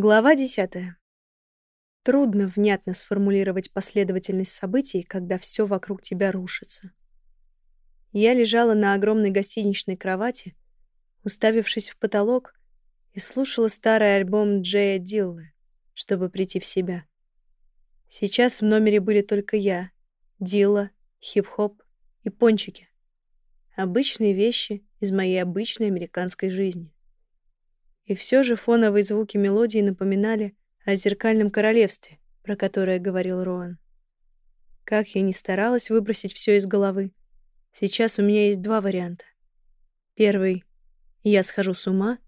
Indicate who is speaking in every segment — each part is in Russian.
Speaker 1: Глава десятая. Трудно внятно сформулировать последовательность событий, когда все вокруг тебя рушится. Я лежала на огромной гостиничной кровати, уставившись в потолок, и слушала старый альбом Джея Диллы, чтобы прийти в себя. Сейчас в номере были только я, Дилла, хип-хоп и пончики. Обычные вещи из моей обычной американской жизни. И все же фоновые звуки мелодии напоминали о зеркальном королевстве, про которое говорил Роан. Как я ни старалась выбросить все из головы, сейчас у меня есть два варианта. Первый — я схожу с ума,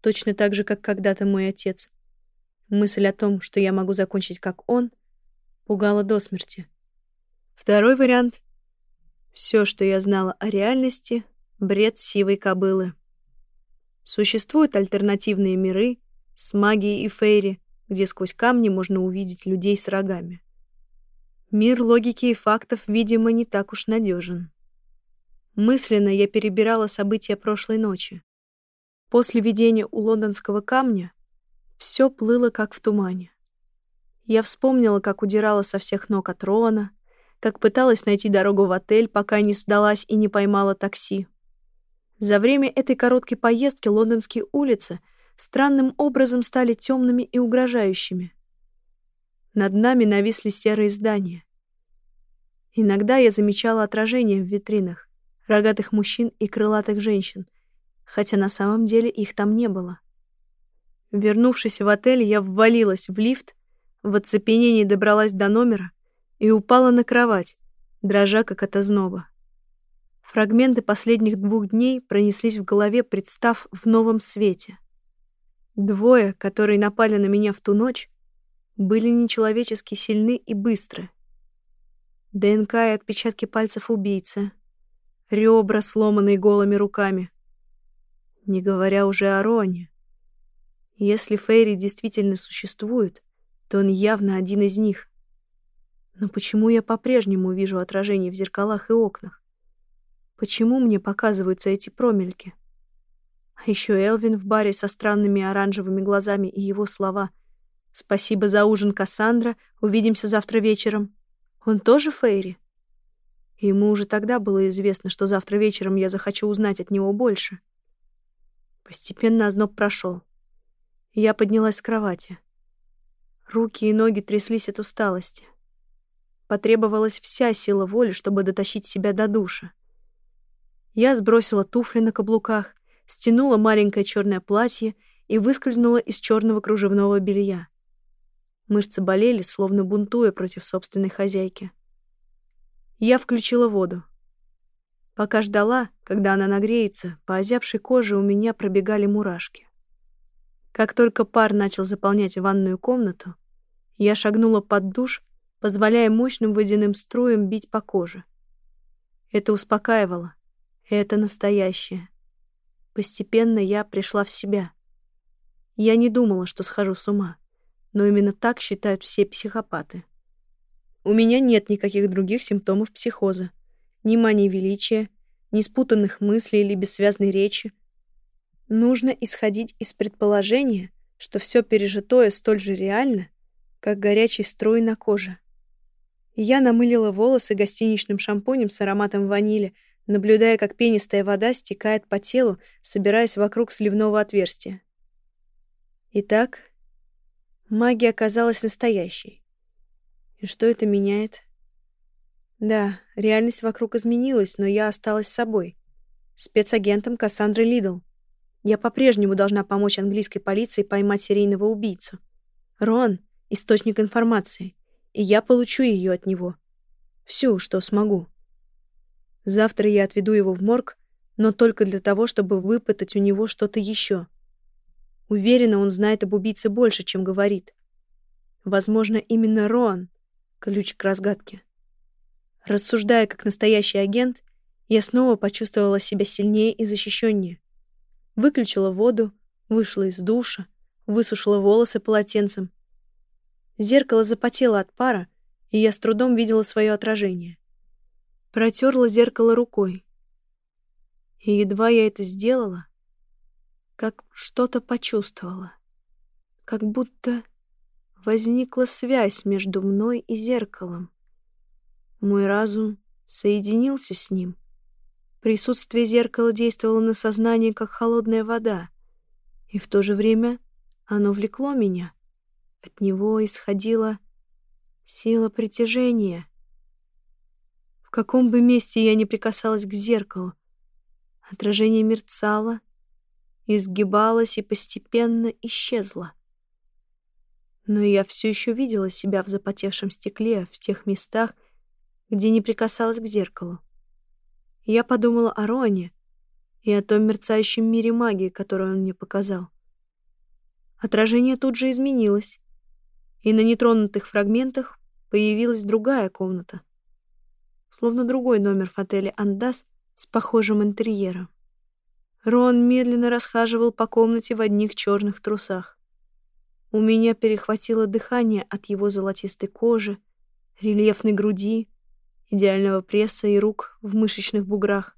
Speaker 1: точно так же, как когда-то мой отец. Мысль о том, что я могу закончить как он, пугала до смерти. Второй вариант — все, что я знала о реальности — бред сивой кобылы. Существуют альтернативные миры с магией и фейри, где сквозь камни можно увидеть людей с рогами. Мир логики и фактов, видимо, не так уж надежен. Мысленно я перебирала события прошлой ночи. После видения у лондонского камня все плыло как в тумане. Я вспомнила, как удирала со всех ног от Роана, как пыталась найти дорогу в отель, пока не сдалась и не поймала такси. За время этой короткой поездки лондонские улицы странным образом стали темными и угрожающими. Над нами нависли серые здания. Иногда я замечала отражения в витринах, рогатых мужчин и крылатых женщин, хотя на самом деле их там не было. Вернувшись в отель, я ввалилась в лифт, в оцепенении добралась до номера и упала на кровать, дрожа как от озноба. Фрагменты последних двух дней пронеслись в голове, представ в новом свете. Двое, которые напали на меня в ту ночь, были нечеловечески сильны и быстры. ДНК и отпечатки пальцев убийцы. Ребра, сломанные голыми руками. Не говоря уже о Роне. Если Фейри действительно существует, то он явно один из них. Но почему я по-прежнему вижу отражение в зеркалах и окнах? Почему мне показываются эти промельки? А еще Элвин в баре со странными оранжевыми глазами и его слова «Спасибо за ужин, Кассандра, увидимся завтра вечером». Он тоже Фейри? ему уже тогда было известно, что завтра вечером я захочу узнать от него больше. Постепенно озноб прошел. Я поднялась с кровати. Руки и ноги тряслись от усталости. Потребовалась вся сила воли, чтобы дотащить себя до душа. Я сбросила туфли на каблуках, стянула маленькое черное платье и выскользнула из черного кружевного белья. Мышцы болели, словно бунтуя против собственной хозяйки. Я включила воду. Пока ждала, когда она нагреется, по озябшей коже у меня пробегали мурашки. Как только пар начал заполнять ванную комнату, я шагнула под душ, позволяя мощным водяным струям бить по коже. Это успокаивало, это настоящее. Постепенно я пришла в себя. Я не думала, что схожу с ума, но именно так считают все психопаты. У меня нет никаких других симптомов психоза. Ни мании величия, ни спутанных мыслей или бессвязной речи. Нужно исходить из предположения, что все пережитое столь же реально, как горячий струй на коже. Я намылила волосы гостиничным шампунем с ароматом ванили — наблюдая, как пенистая вода стекает по телу, собираясь вокруг сливного отверстия. Итак, магия оказалась настоящей. И что это меняет? Да, реальность вокруг изменилась, но я осталась собой. Спецагентом Кассандры Лидл. Я по-прежнему должна помочь английской полиции поймать серийного убийцу. Рон — источник информации, и я получу ее от него. Всю, что смогу. Завтра я отведу его в морг, но только для того, чтобы выпытать у него что-то еще. Уверена, он знает об убийце больше, чем говорит. Возможно, именно Роан — ключ к разгадке. Рассуждая как настоящий агент, я снова почувствовала себя сильнее и защищеннее. Выключила воду, вышла из душа, высушила волосы полотенцем. Зеркало запотело от пара, и я с трудом видела свое отражение. Протерла зеркало рукой. И едва я это сделала, как что-то почувствовала. как будто возникла связь между мной и зеркалом. Мой разум соединился с ним. Присутствие зеркала действовало на сознание, как холодная вода, и в то же время оно влекло меня. От него исходила сила притяжения. Каком бы месте я ни прикасалась к зеркалу, отражение мерцало, изгибалось и постепенно исчезло. Но я все еще видела себя в запотевшем стекле, в тех местах, где не прикасалась к зеркалу. Я подумала о Роне и о том мерцающем мире магии, который он мне показал. Отражение тут же изменилось, и на нетронутых фрагментах появилась другая комната, словно другой номер в отеле «Андас» с похожим интерьером. Рон медленно расхаживал по комнате в одних черных трусах. У меня перехватило дыхание от его золотистой кожи, рельефной груди, идеального пресса и рук в мышечных буграх.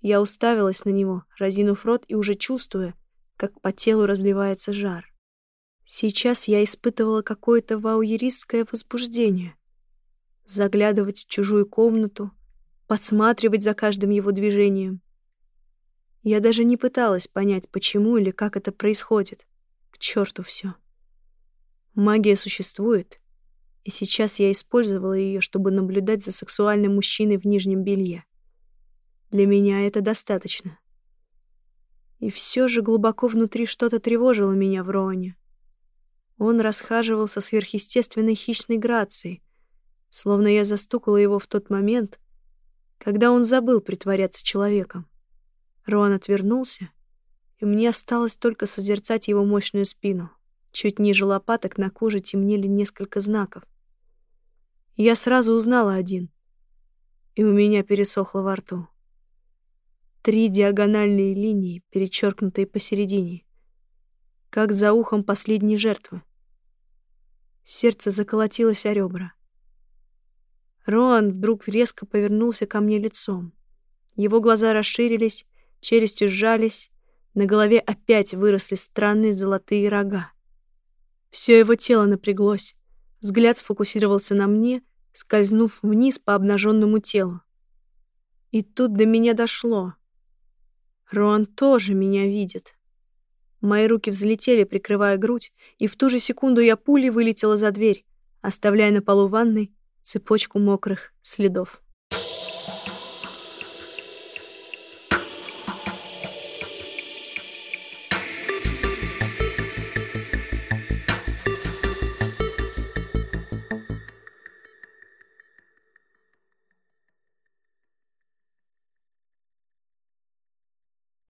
Speaker 1: Я уставилась на него, разинув рот и уже чувствуя, как по телу разливается жар. Сейчас я испытывала какое-то вауеристское возбуждение. Заглядывать в чужую комнату, подсматривать за каждым его движением. Я даже не пыталась понять, почему или как это происходит. К черту все. Магия существует, и сейчас я использовала ее, чтобы наблюдать за сексуальным мужчиной в нижнем белье. Для меня это достаточно. И все же глубоко внутри что-то тревожило меня в Роне. Он расхаживал со сверхъестественной хищной грацией, словно я застукала его в тот момент, когда он забыл притворяться человеком. Роан отвернулся, и мне осталось только созерцать его мощную спину. Чуть ниже лопаток на коже темнели несколько знаков. Я сразу узнала один, и у меня пересохло во рту. Три диагональные линии, перечеркнутые посередине. Как за ухом последней жертвы. Сердце заколотилось о ребра. Роан вдруг резко повернулся ко мне лицом. Его глаза расширились, челюсти сжались, на голове опять выросли странные золотые рога. Все его тело напряглось, взгляд сфокусировался на мне, скользнув вниз по обнаженному телу. И тут до меня дошло. Роан тоже меня видит. Мои руки взлетели, прикрывая грудь, и в ту же секунду я пулей вылетела за дверь, оставляя на полу ванной цепочку мокрых следов.